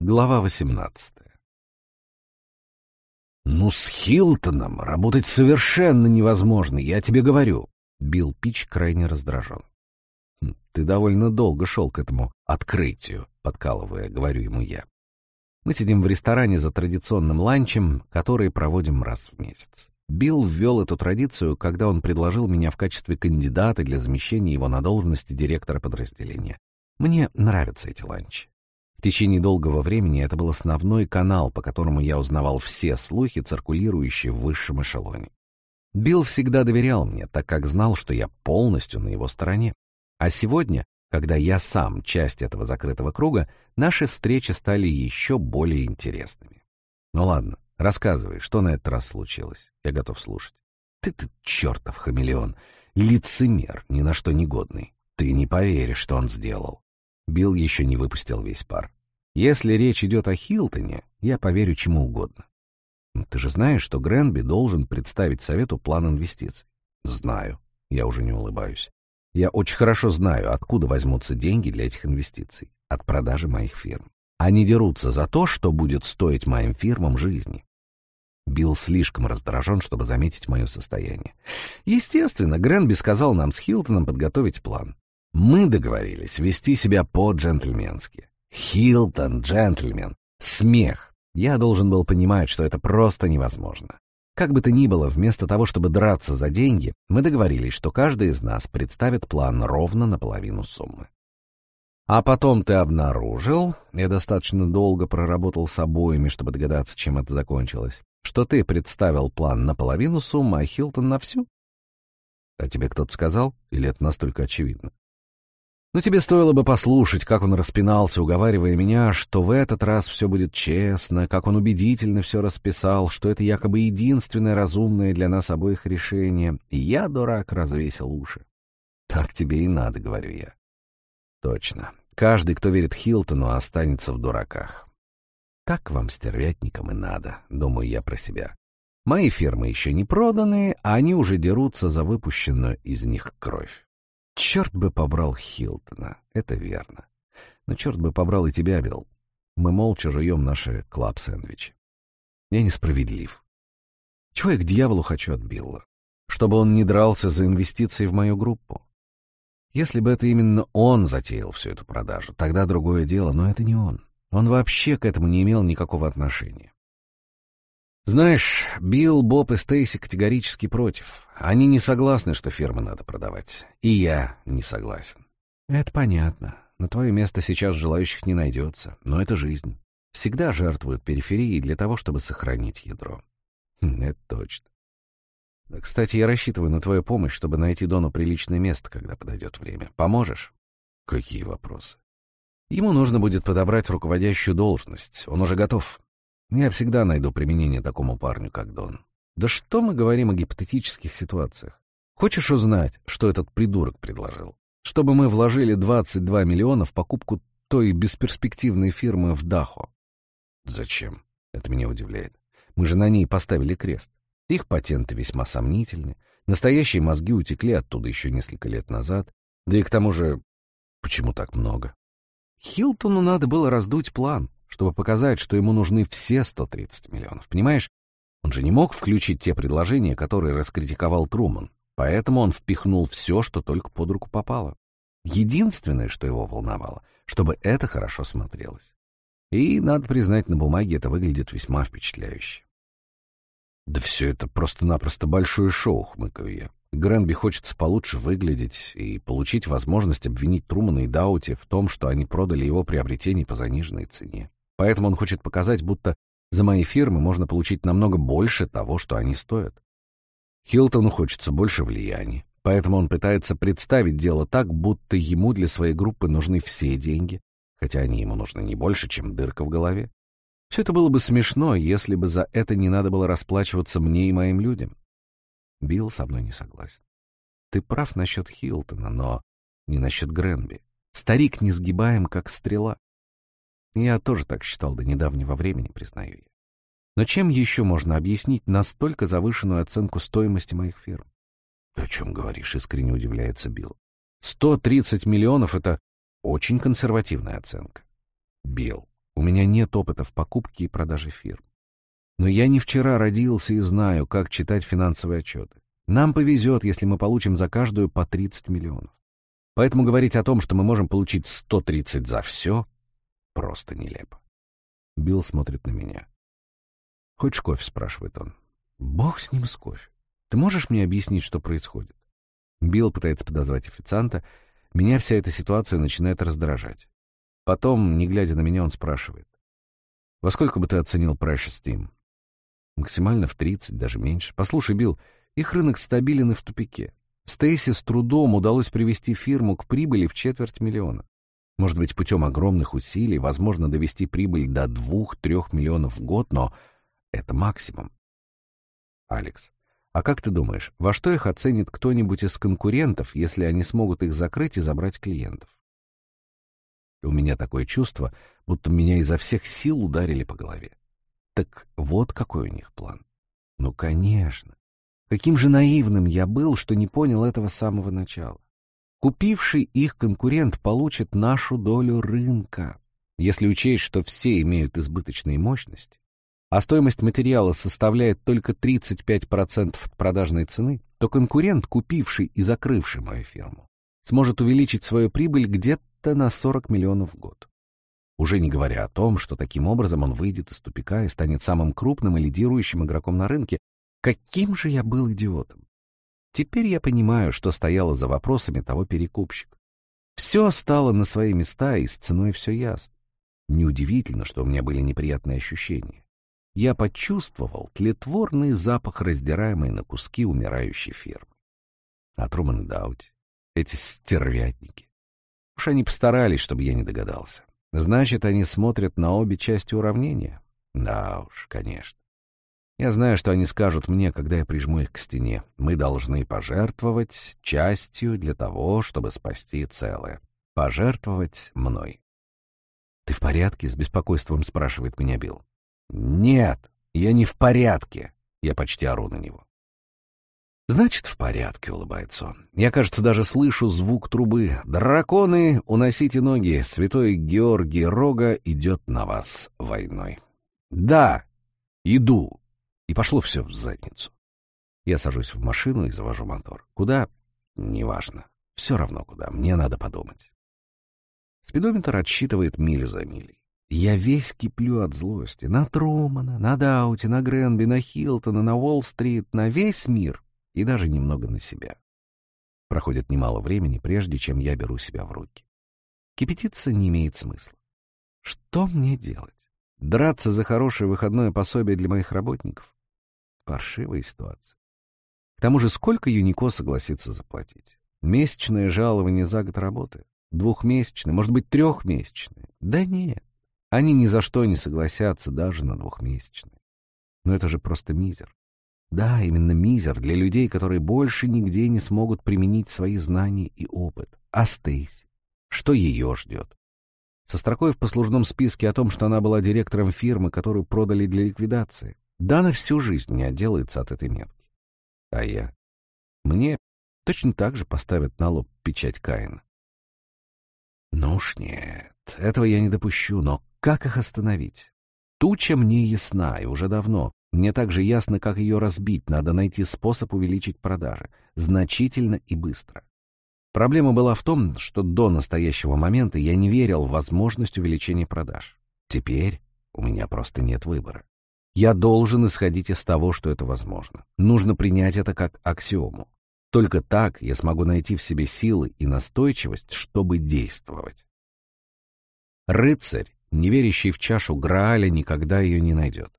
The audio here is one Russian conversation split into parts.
Глава 18 «Ну, с Хилтоном работать совершенно невозможно, я тебе говорю!» Билл Пич крайне раздражен. «Хм, «Ты довольно долго шел к этому открытию», — подкалывая, говорю ему я. Мы сидим в ресторане за традиционным ланчем, который проводим раз в месяц. Билл ввел эту традицию, когда он предложил меня в качестве кандидата для замещения его на должности директора подразделения. Мне нравятся эти ланчи. В течение долгого времени это был основной канал, по которому я узнавал все слухи, циркулирующие в высшем эшелоне. Билл всегда доверял мне, так как знал, что я полностью на его стороне. А сегодня, когда я сам часть этого закрытого круга, наши встречи стали еще более интересными. Ну ладно, рассказывай, что на этот раз случилось. Я готов слушать. Ты-ты чертов хамелеон, лицемер, ни на что негодный. Ты не поверишь, что он сделал. Билл еще не выпустил весь пар. Если речь идет о Хилтоне, я поверю чему угодно. Ты же знаешь, что Гренби должен представить совету план инвестиций. Знаю. Я уже не улыбаюсь. Я очень хорошо знаю, откуда возьмутся деньги для этих инвестиций. От продажи моих фирм. Они дерутся за то, что будет стоить моим фирмам жизни. Билл слишком раздражен, чтобы заметить мое состояние. Естественно, Гренби сказал нам с Хилтоном подготовить план. Мы договорились вести себя по-джентльменски. Хилтон, джентльмен, смех. Я должен был понимать, что это просто невозможно. Как бы то ни было, вместо того, чтобы драться за деньги, мы договорились, что каждый из нас представит план ровно наполовину суммы. А потом ты обнаружил, я достаточно долго проработал с обоими, чтобы догадаться, чем это закончилось, что ты представил план наполовину суммы, а Хилтон на всю? А тебе кто-то сказал? Или это настолько очевидно? Но тебе стоило бы послушать, как он распинался, уговаривая меня, что в этот раз все будет честно, как он убедительно все расписал, что это якобы единственное разумное для нас обоих решение. Я, дурак, развесил уши. Так тебе и надо, говорю я. Точно. Каждый, кто верит Хилтону, останется в дураках. Так вам, стервятникам, и надо, думаю я про себя. Мои фирмы еще не проданы, а они уже дерутся за выпущенную из них кровь. Черт бы побрал Хилтона, это верно. Но черт бы побрал и тебя, Билл. Мы молча жуем наши клаб-сэндвичи. Я несправедлив. Чего я к дьяволу хочу от Билла? Чтобы он не дрался за инвестиции в мою группу. Если бы это именно он затеял всю эту продажу, тогда другое дело, но это не он. Он вообще к этому не имел никакого отношения. Знаешь, Билл, Боб и Стейси категорически против. Они не согласны, что фирмы надо продавать. И я не согласен. Это понятно. На твое место сейчас желающих не найдется. Но это жизнь. Всегда жертвуют периферией для того, чтобы сохранить ядро. Хм, это точно. Кстати, я рассчитываю на твою помощь, чтобы найти Дону приличное место, когда подойдет время. Поможешь? Какие вопросы? Ему нужно будет подобрать руководящую должность. Он уже готов. Я всегда найду применение такому парню, как Дон. Да что мы говорим о гипотетических ситуациях? Хочешь узнать, что этот придурок предложил? Чтобы мы вложили 22 миллиона в покупку той бесперспективной фирмы в Дахо. Зачем? Это меня удивляет. Мы же на ней поставили крест. Их патенты весьма сомнительны. Настоящие мозги утекли оттуда еще несколько лет назад. Да и к тому же, почему так много? Хилтону надо было раздуть план чтобы показать, что ему нужны все 130 миллионов. Понимаешь, он же не мог включить те предложения, которые раскритиковал Труман, поэтому он впихнул все, что только под руку попало. Единственное, что его волновало, чтобы это хорошо смотрелось. И, надо признать, на бумаге это выглядит весьма впечатляюще. «Да все это просто-напросто большое шоу», — хмыкаю я. Гренби хочется получше выглядеть и получить возможность обвинить Трумана и Даути в том, что они продали его приобретение по заниженной цене. Поэтому он хочет показать, будто за мои фирмы можно получить намного больше того, что они стоят. Хилтону хочется больше влияния, поэтому он пытается представить дело так, будто ему для своей группы нужны все деньги, хотя они ему нужны не больше, чем дырка в голове. Все это было бы смешно, если бы за это не надо было расплачиваться мне и моим людям. Билл со мной не согласен. Ты прав насчет Хилтона, но не насчет Гренби. Старик несгибаем, как стрела. Я тоже так считал до недавнего времени, признаю я. Но чем еще можно объяснить настолько завышенную оценку стоимости моих фирм? — Ты о чем говоришь? — искренне удивляется Билл. — 130 миллионов — это очень консервативная оценка. Билл, У меня нет опыта в покупке и продаже фирм. Но я не вчера родился и знаю, как читать финансовые отчеты. Нам повезет, если мы получим за каждую по 30 миллионов. Поэтому говорить о том, что мы можем получить 130 за все, просто нелепо. Билл смотрит на меня. «Хочешь кофе?» — спрашивает он. «Бог с ним с кофе. Ты можешь мне объяснить, что происходит?» Билл пытается подозвать официанта. Меня вся эта ситуация начинает раздражать. Потом, не глядя на меня, он спрашивает. «Во сколько бы ты оценил Precious Team?» Максимально в 30, даже меньше. Послушай, Билл, их рынок стабилен и в тупике. Стейси с трудом удалось привести фирму к прибыли в четверть миллиона. Может быть, путем огромных усилий возможно довести прибыль до 2-3 миллионов в год, но это максимум. Алекс, а как ты думаешь, во что их оценит кто-нибудь из конкурентов, если они смогут их закрыть и забрать клиентов? У меня такое чувство, будто меня изо всех сил ударили по голове. Так вот какой у них план. Ну, конечно. Каким же наивным я был, что не понял этого с самого начала. Купивший их конкурент получит нашу долю рынка. Если учесть, что все имеют избыточные мощности, а стоимость материала составляет только 35% от продажной цены, то конкурент, купивший и закрывший мою фирму, сможет увеличить свою прибыль где-то на 40 миллионов в год. Уже не говоря о том, что таким образом он выйдет из тупика и станет самым крупным и лидирующим игроком на рынке. Каким же я был идиотом! Теперь я понимаю, что стояло за вопросами того перекупщика. Все стало на свои места, и с ценой все ясно. Неудивительно, что у меня были неприятные ощущения. Я почувствовал тлетворный запах раздираемой на куски умирающей фермы. А Труман Даути, эти стервятники. Уж они постарались, чтобы я не догадался. Значит, они смотрят на обе части уравнения? Да уж, конечно. Я знаю, что они скажут мне, когда я прижму их к стене. Мы должны пожертвовать частью для того, чтобы спасти целое. Пожертвовать мной. «Ты в порядке?» — с беспокойством спрашивает меня Билл. «Нет, я не в порядке!» Я почти ору на него. «Значит, в порядке», — улыбается он. «Я, кажется, даже слышу звук трубы. Драконы, уносите ноги, святой Георгий Рога идет на вас войной». «Да, иду». И пошло все в задницу. Я сажусь в машину и завожу мотор. Куда? Неважно. Все равно куда. Мне надо подумать. Спидометр отсчитывает милю за милей. Я весь киплю от злости. На Трумана, на Дауте, на Гренби, на Хилтона, на Уолл-стрит, на весь мир и даже немного на себя. Проходит немало времени, прежде чем я беру себя в руки. Кипятиться не имеет смысла. Что мне делать? Драться за хорошее выходное пособие для моих работников? Паршивая ситуация. К тому же сколько Юнико согласится заплатить? Месячное жалование за год работы? Двухмесячное, может быть, трехмесячное? Да нет, они ни за что не согласятся даже на двухмесячное. Но это же просто мизер. Да, именно мизер для людей, которые больше нигде не смогут применить свои знания и опыт. А Стейси? Что ее ждет? Со строкой в послужном списке о том, что она была директором фирмы, которую продали для ликвидации. Да, она всю жизнь не отделается от этой метки. А я? Мне точно так же поставят на лоб печать Каина. Ну уж нет, этого я не допущу, но как их остановить? Туча мне ясна, и уже давно. Мне также ясно, как ее разбить, надо найти способ увеличить продажи. Значительно и быстро. Проблема была в том, что до настоящего момента я не верил в возможность увеличения продаж. Теперь у меня просто нет выбора. Я должен исходить из того, что это возможно. Нужно принять это как аксиому. Только так я смогу найти в себе силы и настойчивость, чтобы действовать. Рыцарь, не верящий в чашу Грааля, никогда ее не найдет.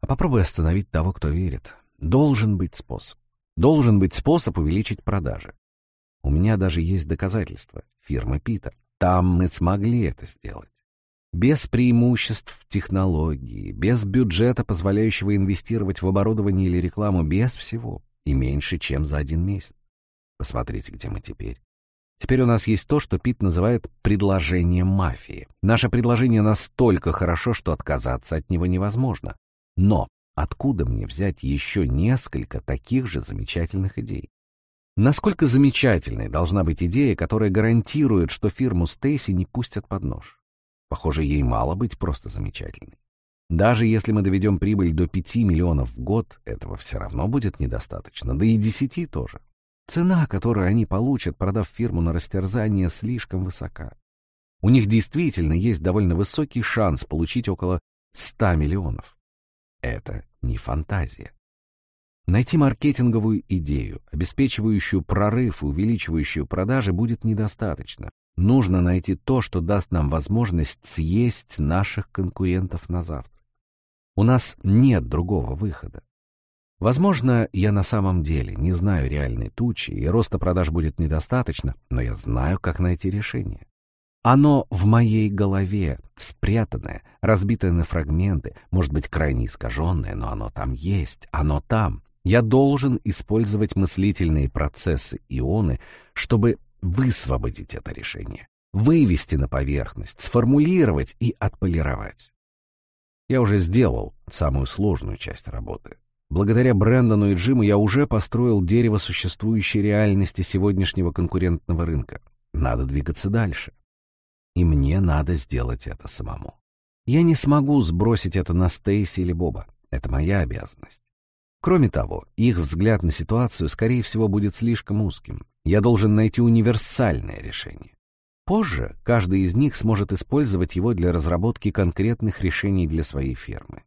А попробуй остановить того, кто верит. Должен быть способ. Должен быть способ увеличить продажи. У меня даже есть доказательства. Фирма Пита. Там мы смогли это сделать. Без преимуществ в технологии, без бюджета, позволяющего инвестировать в оборудование или рекламу, без всего. И меньше, чем за один месяц. Посмотрите, где мы теперь. Теперь у нас есть то, что Пит называет предложением мафии. Наше предложение настолько хорошо, что отказаться от него невозможно. Но откуда мне взять еще несколько таких же замечательных идей? Насколько замечательной должна быть идея, которая гарантирует, что фирму Стейси не пустят под нож? Похоже, ей мало быть просто замечательной. Даже если мы доведем прибыль до 5 миллионов в год, этого все равно будет недостаточно, да и 10 тоже. Цена, которую они получат, продав фирму на растерзание, слишком высока. У них действительно есть довольно высокий шанс получить около 100 миллионов. Это не фантазия. Найти маркетинговую идею, обеспечивающую прорыв и увеличивающую продажи, будет недостаточно. Нужно найти то, что даст нам возможность съесть наших конкурентов на завтра. У нас нет другого выхода. Возможно, я на самом деле не знаю реальной тучи, и роста продаж будет недостаточно, но я знаю, как найти решение. Оно в моей голове, спрятанное, разбитое на фрагменты, может быть, крайне искаженное, но оно там есть, оно там. Я должен использовать мыслительные процессы ионы, чтобы высвободить это решение, вывести на поверхность, сформулировать и отполировать. Я уже сделал самую сложную часть работы. Благодаря Брэндону и Джиму я уже построил дерево существующей реальности сегодняшнего конкурентного рынка. Надо двигаться дальше. И мне надо сделать это самому. Я не смогу сбросить это на Стейси или Боба. Это моя обязанность. Кроме того, их взгляд на ситуацию, скорее всего, будет слишком узким. Я должен найти универсальное решение. Позже каждый из них сможет использовать его для разработки конкретных решений для своей фермы.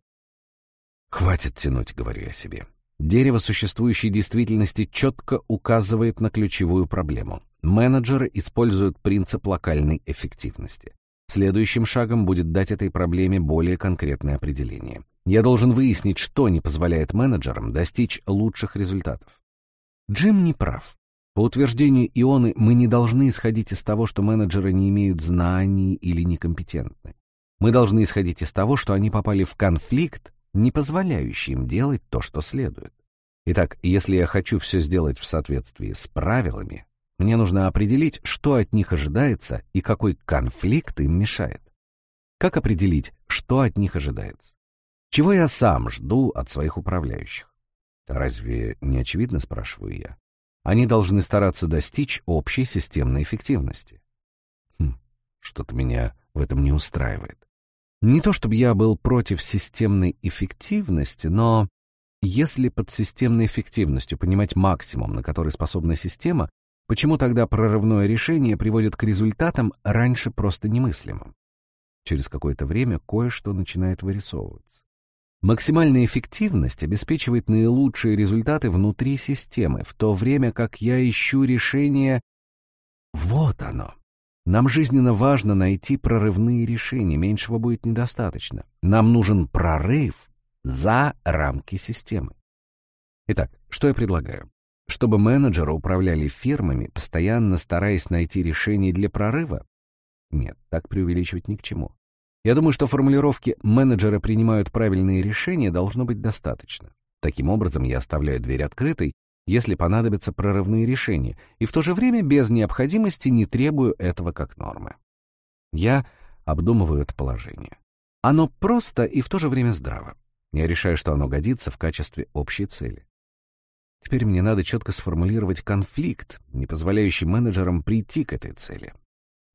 «Хватит тянуть», — говорю я себе. Дерево существующей действительности четко указывает на ключевую проблему. Менеджеры используют принцип локальной эффективности. Следующим шагом будет дать этой проблеме более конкретное определение. Я должен выяснить, что не позволяет менеджерам достичь лучших результатов. Джим не прав. По утверждению Ионы, мы не должны исходить из того, что менеджеры не имеют знаний или некомпетентны. Мы должны исходить из того, что они попали в конфликт, не позволяющий им делать то, что следует. Итак, если я хочу все сделать в соответствии с правилами, мне нужно определить, что от них ожидается и какой конфликт им мешает. Как определить, что от них ожидается? Чего я сам жду от своих управляющих? Разве не очевидно, спрашиваю я? Они должны стараться достичь общей системной эффективности. Хм, что-то меня в этом не устраивает. Не то чтобы я был против системной эффективности, но если под системной эффективностью понимать максимум, на который способна система, почему тогда прорывное решение приводит к результатам раньше просто немыслимым? Через какое-то время кое-что начинает вырисовываться. Максимальная эффективность обеспечивает наилучшие результаты внутри системы, в то время как я ищу решение... Вот оно. Нам жизненно важно найти прорывные решения, меньшего будет недостаточно. Нам нужен прорыв за рамки системы. Итак, что я предлагаю? Чтобы менеджеры управляли фирмами, постоянно стараясь найти решение для прорыва? Нет, так преувеличивать ни к чему. Я думаю, что формулировки «менеджеры принимают правильные решения» должно быть достаточно. Таким образом, я оставляю дверь открытой, если понадобятся прорывные решения, и в то же время без необходимости не требую этого как нормы. Я обдумываю это положение. Оно просто и в то же время здраво. Я решаю, что оно годится в качестве общей цели. Теперь мне надо четко сформулировать конфликт, не позволяющий менеджерам прийти к этой цели.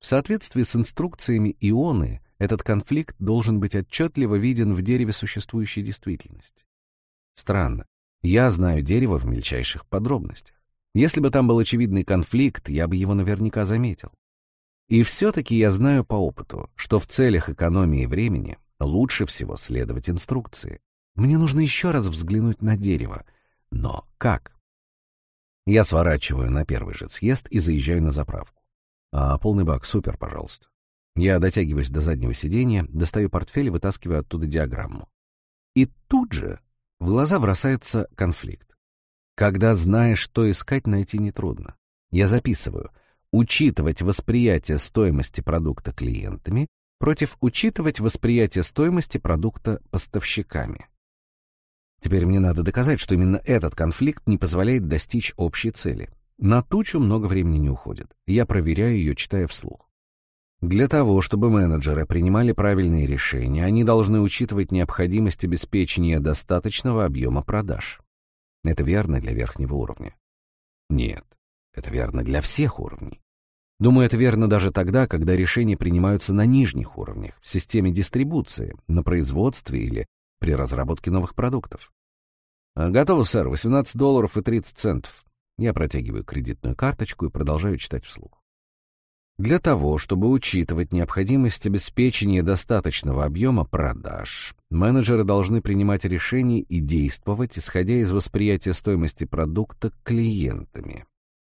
В соответствии с инструкциями ионы этот конфликт должен быть отчетливо виден в дереве существующей действительности. Странно. Я знаю дерево в мельчайших подробностях. Если бы там был очевидный конфликт, я бы его наверняка заметил. И все-таки я знаю по опыту, что в целях экономии времени лучше всего следовать инструкции. Мне нужно еще раз взглянуть на дерево. Но как? Я сворачиваю на первый же съезд и заезжаю на заправку. А полный бак, супер, пожалуйста. Я дотягиваюсь до заднего сиденья, достаю портфель и вытаскиваю оттуда диаграмму. И тут же в глаза бросается конфликт. Когда знаешь, что искать, найти нетрудно. Я записываю «учитывать восприятие стоимости продукта клиентами» против «учитывать восприятие стоимости продукта поставщиками». Теперь мне надо доказать, что именно этот конфликт не позволяет достичь общей цели. На тучу много времени не уходит. Я проверяю ее, читая вслух. Для того, чтобы менеджеры принимали правильные решения, они должны учитывать необходимость обеспечения достаточного объема продаж. Это верно для верхнего уровня? Нет, это верно для всех уровней. Думаю, это верно даже тогда, когда решения принимаются на нижних уровнях, в системе дистрибуции, на производстве или при разработке новых продуктов. А, «Готово, сэр. 18 долларов и 30 центов». Я протягиваю кредитную карточку и продолжаю читать вслух. Для того, чтобы учитывать необходимость обеспечения достаточного объема продаж, менеджеры должны принимать решения и действовать, исходя из восприятия стоимости продукта клиентами.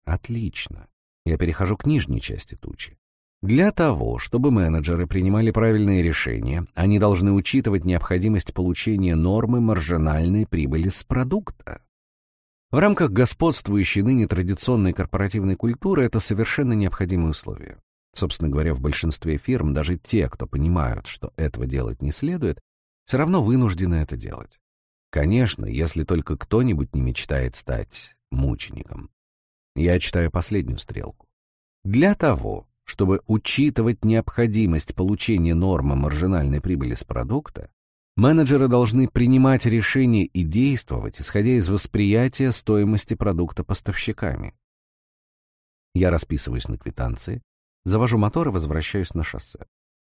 Отлично. Я перехожу к нижней части тучи. Для того, чтобы менеджеры принимали правильные решения, они должны учитывать необходимость получения нормы маржинальной прибыли с продукта. В рамках господствующей ныне традиционной корпоративной культуры это совершенно необходимое условие. Собственно говоря, в большинстве фирм даже те, кто понимают, что этого делать не следует, все равно вынуждены это делать. Конечно, если только кто-нибудь не мечтает стать мучеником. Я читаю последнюю стрелку. Для того, чтобы учитывать необходимость получения нормы маржинальной прибыли с продукта, менеджеры должны принимать решения и действовать, исходя из восприятия стоимости продукта поставщиками. Я расписываюсь на квитанции, завожу мотор и возвращаюсь на шоссе.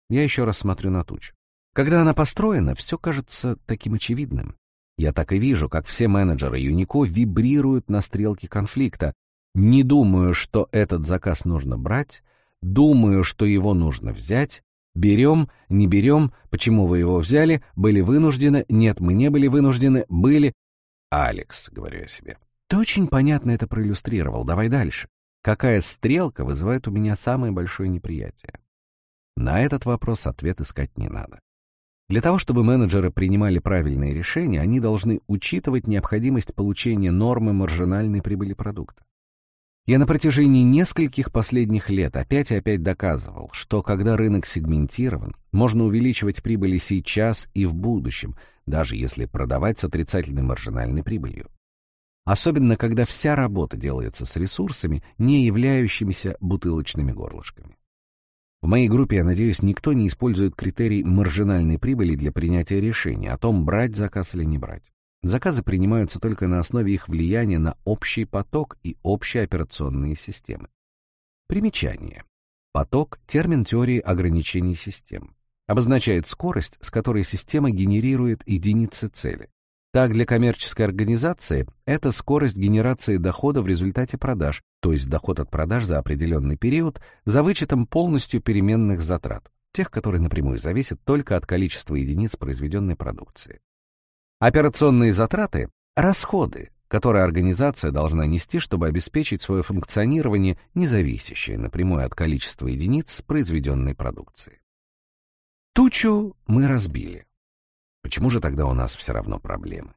Я еще раз смотрю на тучу. Когда она построена, все кажется таким очевидным. Я так и вижу, как все менеджеры Юнико вибрируют на стрелке конфликта. Не думаю, что этот заказ нужно брать, Думаю, что его нужно взять. Берем, не берем, почему вы его взяли, были вынуждены, нет, мы не были вынуждены, были... Алекс, говорю я себе, ты очень понятно это проиллюстрировал, давай дальше. Какая стрелка вызывает у меня самое большое неприятие? На этот вопрос ответ искать не надо. Для того, чтобы менеджеры принимали правильные решения, они должны учитывать необходимость получения нормы маржинальной прибыли продукта. Я на протяжении нескольких последних лет опять и опять доказывал, что когда рынок сегментирован, можно увеличивать прибыли сейчас и в будущем, даже если продавать с отрицательной маржинальной прибылью. Особенно, когда вся работа делается с ресурсами, не являющимися бутылочными горлышками. В моей группе, я надеюсь, никто не использует критерий маржинальной прибыли для принятия решения о том, брать заказ или не брать. Заказы принимаются только на основе их влияния на общий поток и общие операционные системы. Примечание. Поток — термин теории ограничений систем. Обозначает скорость, с которой система генерирует единицы цели. Так, для коммерческой организации это скорость генерации дохода в результате продаж, то есть доход от продаж за определенный период, за вычетом полностью переменных затрат, тех, которые напрямую зависят только от количества единиц произведенной продукции. Операционные затраты — расходы, которые организация должна нести, чтобы обеспечить свое функционирование, не зависящее напрямую от количества единиц произведенной продукции. Тучу мы разбили. Почему же тогда у нас все равно проблемы?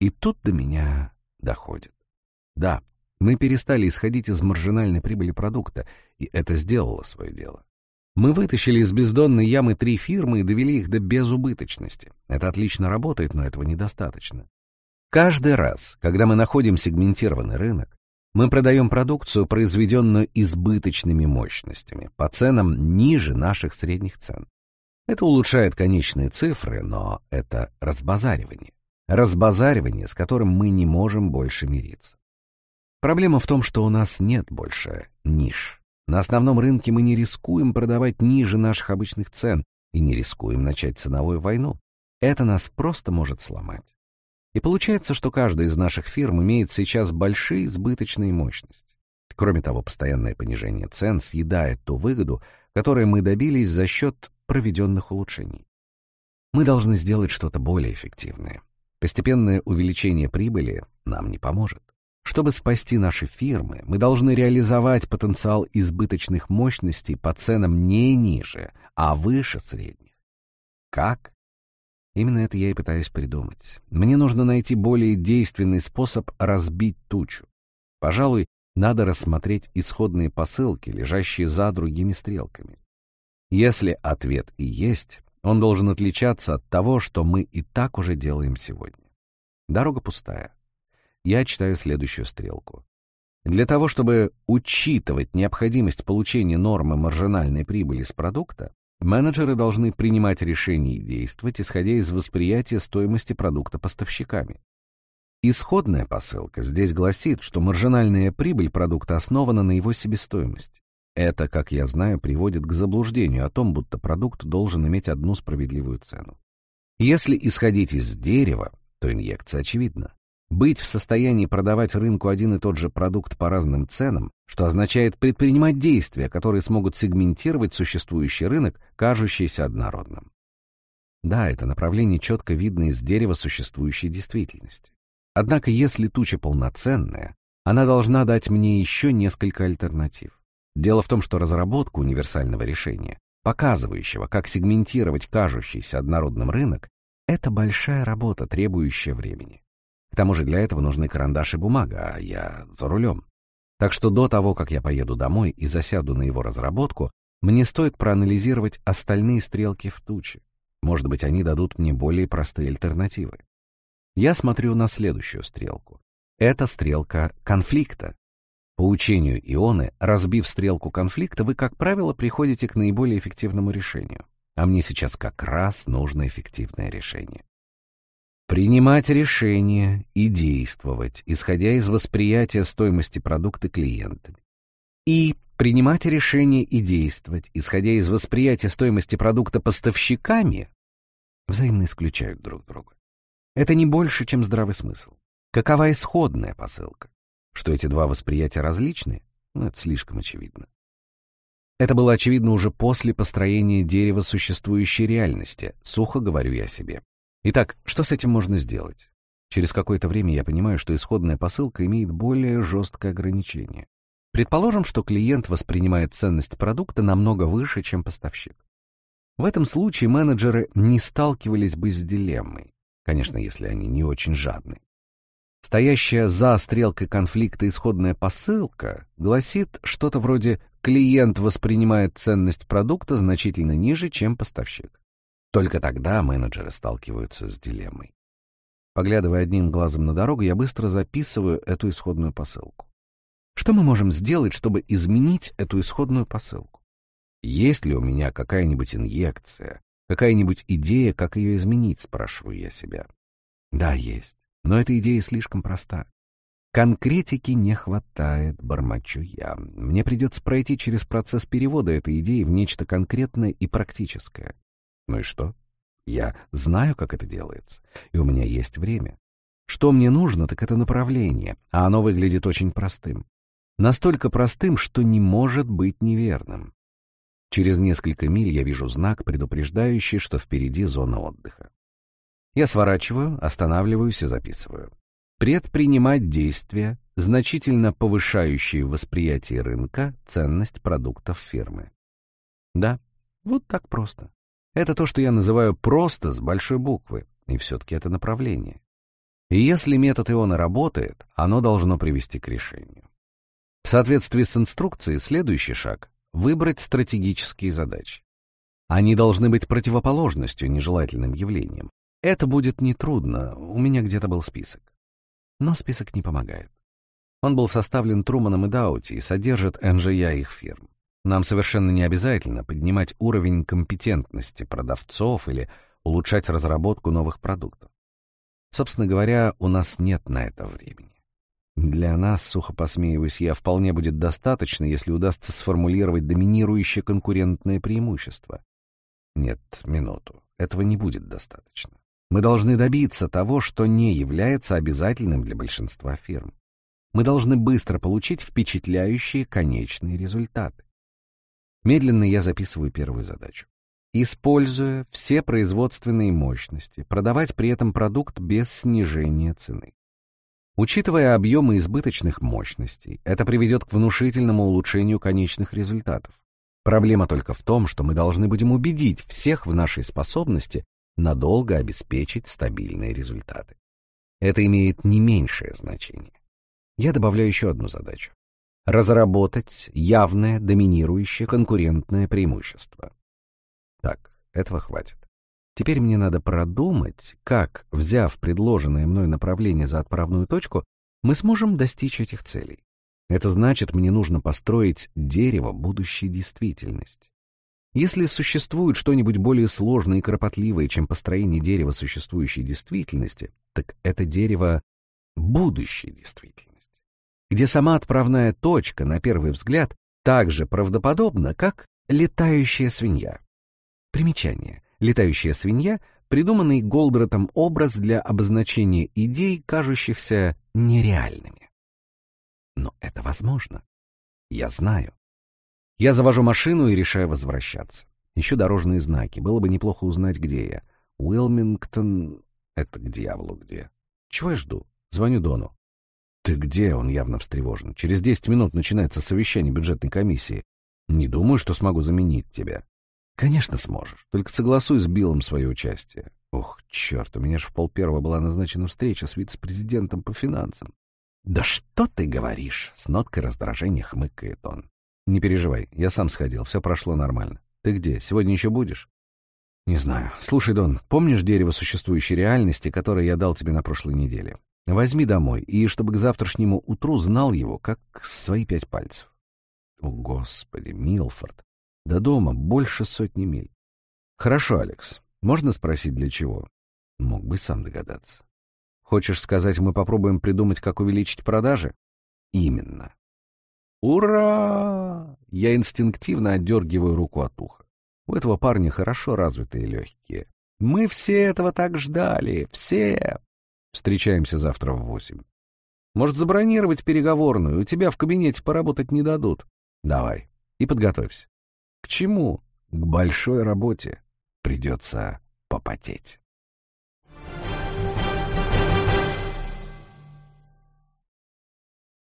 И тут до меня доходит. Да, мы перестали исходить из маржинальной прибыли продукта, и это сделало свое дело. Мы вытащили из бездонной ямы три фирмы и довели их до безубыточности. Это отлично работает, но этого недостаточно. Каждый раз, когда мы находим сегментированный рынок, мы продаем продукцию, произведенную избыточными мощностями, по ценам ниже наших средних цен. Это улучшает конечные цифры, но это разбазаривание. Разбазаривание, с которым мы не можем больше мириться. Проблема в том, что у нас нет больше ниш. На основном рынке мы не рискуем продавать ниже наших обычных цен и не рискуем начать ценовую войну. Это нас просто может сломать. И получается, что каждая из наших фирм имеет сейчас большие избыточные мощности. Кроме того, постоянное понижение цен съедает ту выгоду, которую мы добились за счет проведенных улучшений. Мы должны сделать что-то более эффективное. Постепенное увеличение прибыли нам не поможет. Чтобы спасти наши фирмы, мы должны реализовать потенциал избыточных мощностей по ценам не ниже, а выше средних. Как? Именно это я и пытаюсь придумать. Мне нужно найти более действенный способ разбить тучу. Пожалуй, надо рассмотреть исходные посылки, лежащие за другими стрелками. Если ответ и есть, он должен отличаться от того, что мы и так уже делаем сегодня. Дорога пустая я читаю следующую стрелку. Для того, чтобы учитывать необходимость получения нормы маржинальной прибыли с продукта, менеджеры должны принимать решения и действовать, исходя из восприятия стоимости продукта поставщиками. Исходная посылка здесь гласит, что маржинальная прибыль продукта основана на его себестоимости. Это, как я знаю, приводит к заблуждению о том, будто продукт должен иметь одну справедливую цену. Если исходить из дерева, то инъекция очевидна. Быть в состоянии продавать рынку один и тот же продукт по разным ценам, что означает предпринимать действия, которые смогут сегментировать существующий рынок, кажущийся однородным. Да, это направление четко видно из дерева существующей действительности. Однако, если туча полноценная, она должна дать мне еще несколько альтернатив. Дело в том, что разработка универсального решения, показывающего, как сегментировать кажущийся однородным рынок, это большая работа, требующая времени. К тому же для этого нужны карандаш и бумага, а я за рулем. Так что до того, как я поеду домой и засяду на его разработку, мне стоит проанализировать остальные стрелки в туче. Может быть, они дадут мне более простые альтернативы. Я смотрю на следующую стрелку. Это стрелка конфликта. По учению Ионы, разбив стрелку конфликта, вы, как правило, приходите к наиболее эффективному решению. А мне сейчас как раз нужно эффективное решение. Принимать решения и действовать, исходя из восприятия стоимости продукта клиентами. И принимать решения и действовать, исходя из восприятия стоимости продукта поставщиками, взаимно исключают друг друга. Это не больше, чем здравый смысл. Какова исходная посылка? Что эти два восприятия различны? Ну, это слишком очевидно. Это было очевидно уже после построения дерева существующей реальности, сухо говорю я себе. Итак, что с этим можно сделать? Через какое-то время я понимаю, что исходная посылка имеет более жесткое ограничение. Предположим, что клиент воспринимает ценность продукта намного выше, чем поставщик. В этом случае менеджеры не сталкивались бы с дилеммой, конечно, если они не очень жадны. Стоящая за стрелкой конфликта исходная посылка гласит что-то вроде «клиент воспринимает ценность продукта значительно ниже, чем поставщик». Только тогда менеджеры сталкиваются с дилеммой. Поглядывая одним глазом на дорогу, я быстро записываю эту исходную посылку. Что мы можем сделать, чтобы изменить эту исходную посылку? Есть ли у меня какая-нибудь инъекция, какая-нибудь идея, как ее изменить, спрашиваю я себя. Да, есть. Но эта идея слишком проста. Конкретики не хватает, бормочу я. Мне придется пройти через процесс перевода этой идеи в нечто конкретное и практическое. Ну и что? Я знаю, как это делается, и у меня есть время. Что мне нужно, так это направление, а оно выглядит очень простым. Настолько простым, что не может быть неверным. Через несколько миль я вижу знак, предупреждающий, что впереди зона отдыха. Я сворачиваю, останавливаюсь и записываю. Предпринимать действия, значительно повышающие восприятие рынка, ценность продуктов фирмы. Да, вот так просто. Это то, что я называю просто с большой буквы, и все-таки это направление. И если метод Иона работает, оно должно привести к решению. В соответствии с инструкцией, следующий шаг выбрать стратегические задачи. Они должны быть противоположностью нежелательным явлениям. Это будет нетрудно, у меня где-то был список. Но список не помогает. Он был составлен Труманом и Даути и содержит НЖЯ их фирм. Нам совершенно не обязательно поднимать уровень компетентности продавцов или улучшать разработку новых продуктов. Собственно говоря, у нас нет на это времени. Для нас, сухо посмеиваюсь я, вполне будет достаточно, если удастся сформулировать доминирующее конкурентное преимущество. Нет, минуту. Этого не будет достаточно. Мы должны добиться того, что не является обязательным для большинства фирм. Мы должны быстро получить впечатляющие конечные результаты. Медленно я записываю первую задачу. Используя все производственные мощности, продавать при этом продукт без снижения цены. Учитывая объемы избыточных мощностей, это приведет к внушительному улучшению конечных результатов. Проблема только в том, что мы должны будем убедить всех в нашей способности надолго обеспечить стабильные результаты. Это имеет не меньшее значение. Я добавляю еще одну задачу. Разработать явное доминирующее конкурентное преимущество. Так, этого хватит. Теперь мне надо продумать, как, взяв предложенное мной направление за отправную точку, мы сможем достичь этих целей. Это значит, мне нужно построить дерево будущей действительности. Если существует что-нибудь более сложное и кропотливое, чем построение дерева существующей действительности, так это дерево будущей действительности, где сама отправная точка, на первый взгляд, так же правдоподобно, как летающая свинья. Примечание. Летающая свинья — придуманный Голдратом образ для обозначения идей, кажущихся нереальными. Но это возможно. Я знаю. Я завожу машину и решаю возвращаться. Ищу дорожные знаки. Было бы неплохо узнать, где я. Уилмингтон... Это к дьяволу где. Чего я жду? Звоню Дону. «Ты где?» — он явно встревожен. «Через десять минут начинается совещание бюджетной комиссии. Не думаю, что смогу заменить тебя». «Конечно сможешь. Только согласуй с Биллом свое участие». «Ох, черт, у меня же в полпервого была назначена встреча с вице-президентом по финансам». «Да что ты говоришь?» — с ноткой раздражения хмыкает он. «Не переживай, я сам сходил, все прошло нормально. Ты где, сегодня еще будешь?» «Не знаю. Слушай, Дон, помнишь дерево существующей реальности, которое я дал тебе на прошлой неделе? Возьми домой, и чтобы к завтрашнему утру знал его, как свои пять пальцев». «О, Господи, Милфорд! До дома больше сотни миль». «Хорошо, Алекс. Можно спросить, для чего?» «Мог бы сам догадаться». «Хочешь сказать, мы попробуем придумать, как увеличить продажи?» «Именно. «Ура!» Я инстинктивно отдергиваю руку от уха. У этого парня хорошо развитые легкие. «Мы все этого так ждали! Все!» Встречаемся завтра в восемь. Может, забронировать переговорную? У тебя в кабинете поработать не дадут. Давай. И подготовься. К чему? К большой работе. Придется попотеть.